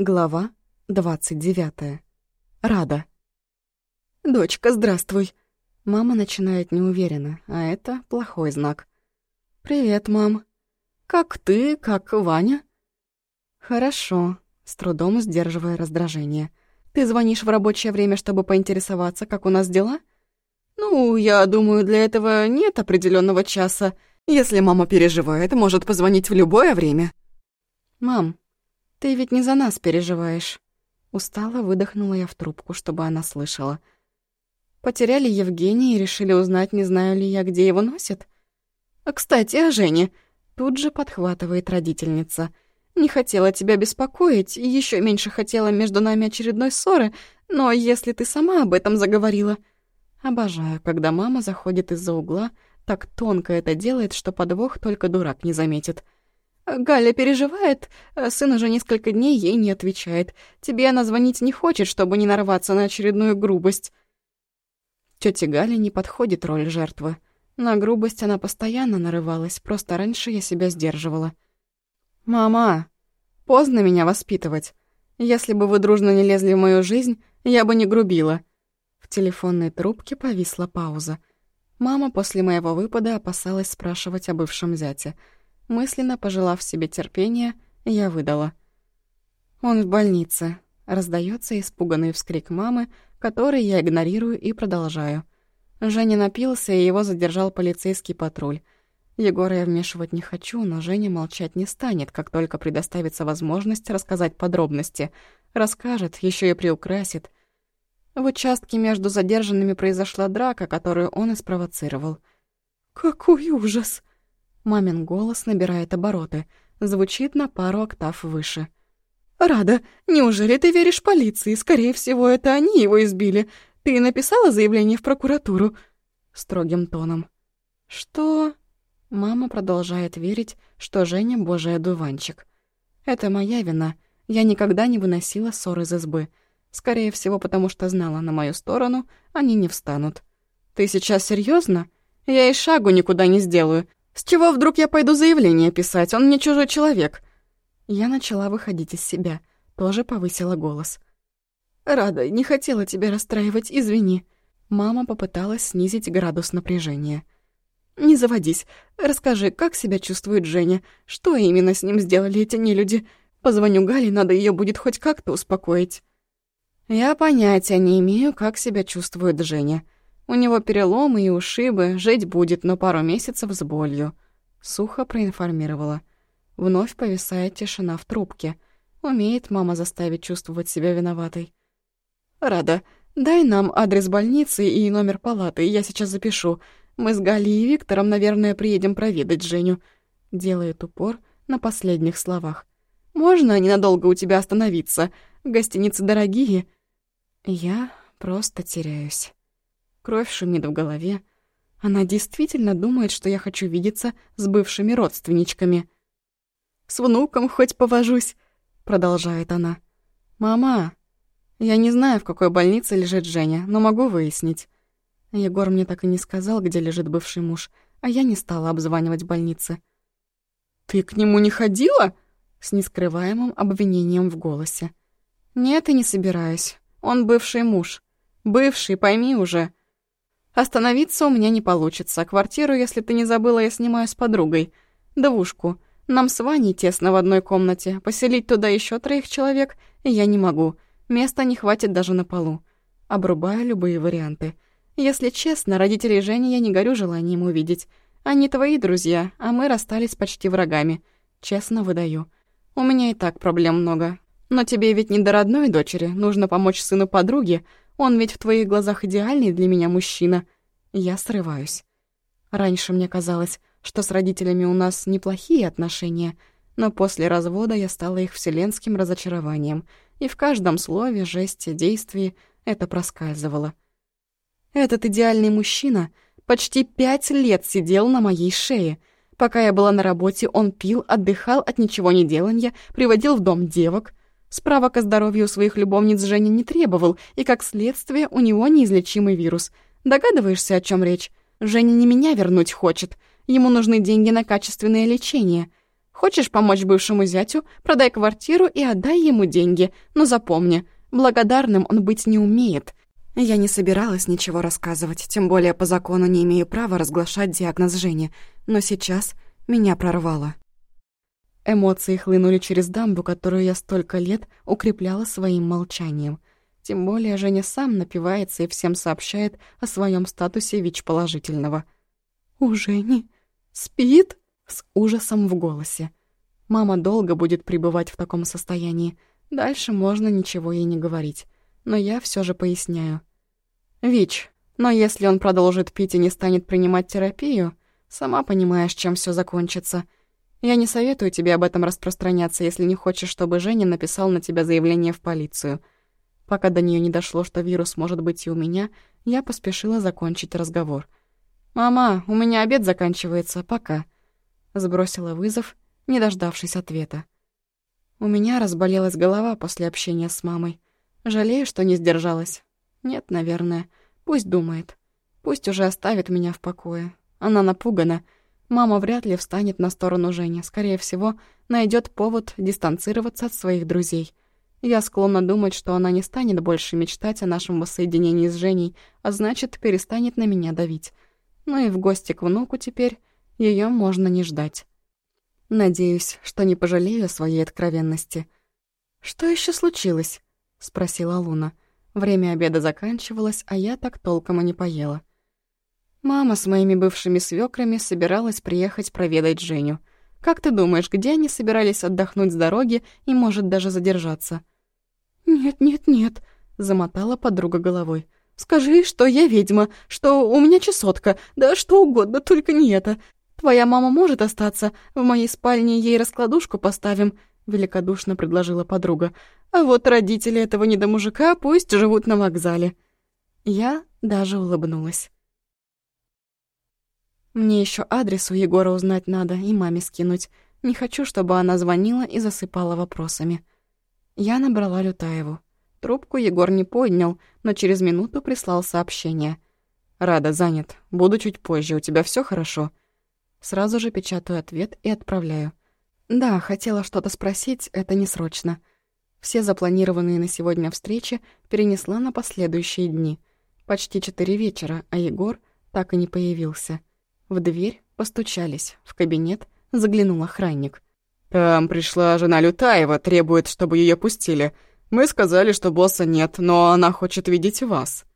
Глава двадцать девятая. Рада. «Дочка, здравствуй!» Мама начинает неуверенно, а это плохой знак. «Привет, мам. Как ты, как Ваня?» «Хорошо», с трудом сдерживая раздражение. «Ты звонишь в рабочее время, чтобы поинтересоваться, как у нас дела?» «Ну, я думаю, для этого нет определенного часа. Если мама переживает, может позвонить в любое время». «Мам, ты ведь не за нас переживаешь». Устало выдохнула я в трубку, чтобы она слышала. «Потеряли Евгения и решили узнать, не знаю ли я, где его носят?» «А, кстати, о Жене!» Тут же подхватывает родительница. «Не хотела тебя беспокоить, и еще меньше хотела между нами очередной ссоры, но если ты сама об этом заговорила...» Обожаю, когда мама заходит из-за угла, так тонко это делает, что подвох только дурак не заметит. Галя переживает, а сын уже несколько дней ей не отвечает. Тебе она звонить не хочет, чтобы не нарваться на очередную грубость. Тёте Галя не подходит роль жертвы. На грубость она постоянно нарывалась, просто раньше я себя сдерживала. «Мама, поздно меня воспитывать. Если бы вы дружно не лезли в мою жизнь, я бы не грубила». В телефонной трубке повисла пауза. Мама после моего выпада опасалась спрашивать о бывшем зяте — Мысленно пожелав себе терпения, я выдала. «Он в больнице», — раздается испуганный вскрик мамы, который я игнорирую и продолжаю. Женя напился, и его задержал полицейский патруль. Егора я вмешивать не хочу, но Женя молчать не станет, как только предоставится возможность рассказать подробности. Расскажет, еще и приукрасит. В участке между задержанными произошла драка, которую он и спровоцировал. «Какой ужас!» Мамин голос набирает обороты, звучит на пару октав выше. «Рада, неужели ты веришь полиции? Скорее всего, это они его избили. Ты написала заявление в прокуратуру?» Строгим тоном. «Что?» Мама продолжает верить, что Женя — божий одуванчик. «Это моя вина. Я никогда не выносила ссор из избы. Скорее всего, потому что знала, на мою сторону они не встанут. Ты сейчас серьезно? Я и шагу никуда не сделаю. С чего вдруг я пойду заявление писать? Он мне чужой человек. Я начала выходить из себя, тоже повысила голос. «Рада, не хотела тебя расстраивать, извини». Мама попыталась снизить градус напряжения. «Не заводись. Расскажи, как себя чувствует Женя? Что именно с ним сделали эти нелюди? Позвоню Гале, надо ее будет хоть как-то успокоить». «Я понятия не имею, как себя чувствует Женя. У него переломы и ушибы, жить будет, но пару месяцев с болью. Сухо проинформировала. Вновь повисает тишина в трубке. Умеет мама заставить чувствовать себя виноватой. «Рада, дай нам адрес больницы и номер палаты, я сейчас запишу. Мы с Галей и Виктором, наверное, приедем проведать Женю». Делает упор на последних словах. «Можно ненадолго у тебя остановиться? Гостиницы дорогие». Я просто теряюсь. Кровь шумит в голове. Она действительно думает, что я хочу видеться с бывшими родственничками. «С внуком хоть повожусь», — продолжает она. «Мама, я не знаю, в какой больнице лежит Женя, но могу выяснить». Егор мне так и не сказал, где лежит бывший муж, а я не стала обзванивать больницы. «Ты к нему не ходила?» с нескрываемым обвинением в голосе. «Нет, и не собираюсь. Он бывший муж. Бывший, пойми уже. Остановиться у меня не получится. Квартиру, если ты не забыла, я снимаю с подругой. Двушку. Нам с Ваней тесно в одной комнате. Поселить туда еще троих человек я не могу. Места не хватит даже на полу. Обрубаю любые варианты. Если честно, родителей Жени я не горю желанием увидеть. Они твои друзья, а мы расстались почти врагами. Честно выдаю. У меня и так проблем много. Но тебе ведь не до родной дочери, нужно помочь сыну подруги, он ведь в твоих глазах идеальный для меня мужчина. Я срываюсь. Раньше мне казалось, что с родителями у нас неплохие отношения, но после развода я стала их вселенским разочарованием, и в каждом слове, жесте, действии это проскальзывало. Этот идеальный мужчина почти пять лет сидел на моей шее. Пока я была на работе, он пил, отдыхал от ничего не деланья, приводил в дом девок, Справок о здоровье у своих любовниц Женя не требовал, и, как следствие, у него неизлечимый вирус. Догадываешься, о чем речь? Женя не меня вернуть хочет. Ему нужны деньги на качественное лечение. Хочешь помочь бывшему зятю? Продай квартиру и отдай ему деньги. Но запомни, благодарным он быть не умеет. Я не собиралась ничего рассказывать, тем более по закону не имею права разглашать диагноз Жени, но сейчас меня прорвало. Эмоции хлынули через дамбу, которую я столько лет укрепляла своим молчанием. Тем более Женя сам напивается и всем сообщает о своем статусе ВИЧ-положительного. «У Жени спит?» с ужасом в голосе. Мама долго будет пребывать в таком состоянии. Дальше можно ничего ей не говорить. Но я все же поясняю. «Вич, но если он продолжит пить и не станет принимать терапию, сама понимаешь, чем все закончится. Я не советую тебе об этом распространяться, если не хочешь, чтобы Женя написал на тебя заявление в полицию. Пока до нее не дошло, что вирус может быть и у меня, я поспешила закончить разговор. «Мама, у меня обед заканчивается, пока». Сбросила вызов, не дождавшись ответа. У меня разболелась голова после общения с мамой. Жалею, что не сдержалась. Нет, наверное. Пусть думает. Пусть уже оставит меня в покое. Она напугана. Мама вряд ли встанет на сторону Жени. Скорее всего, найдет повод дистанцироваться от своих друзей. Я склонна думать, что она не станет больше мечтать о нашем воссоединении с Женей, а значит, перестанет на меня давить. Ну и в гости к внуку теперь ее можно не ждать. Надеюсь, что не пожалею своей откровенности. «Что еще случилось?» — спросила Луна. Время обеда заканчивалось, а я так толком и не поела. Мама с моими бывшими свекрами собиралась приехать проведать Женю. Как ты думаешь, где они собирались отдохнуть с дороги и, может, даже задержаться? «Нет, нет, нет», — замотала подруга головой. «Скажи, что я ведьма, что у меня чесотка, да что угодно, только не это. Твоя мама может остаться, в моей спальне ей раскладушку поставим», — великодушно предложила подруга. А вот родители этого недомужика пусть живут на вокзале. Я даже улыбнулась. Мне еще адрес у Егора узнать надо и маме скинуть. Не хочу, чтобы она звонила и засыпала вопросами. Я набрала Лютаеву. Трубку Егор не поднял, но через минуту прислал сообщение. «Рада, занят. Буду чуть позже. У тебя все хорошо?» Сразу же печатаю ответ и отправляю. «Да, хотела что-то спросить, это не срочно». Все запланированные на сегодня встречи перенесла на последующие дни. Почти четыре вечера, а Егор так и не появился. В дверь постучались, в кабинет заглянул охранник. «Там пришла жена Лютаева, требует, чтобы ее пустили. Мы сказали, что босса нет, но она хочет видеть вас».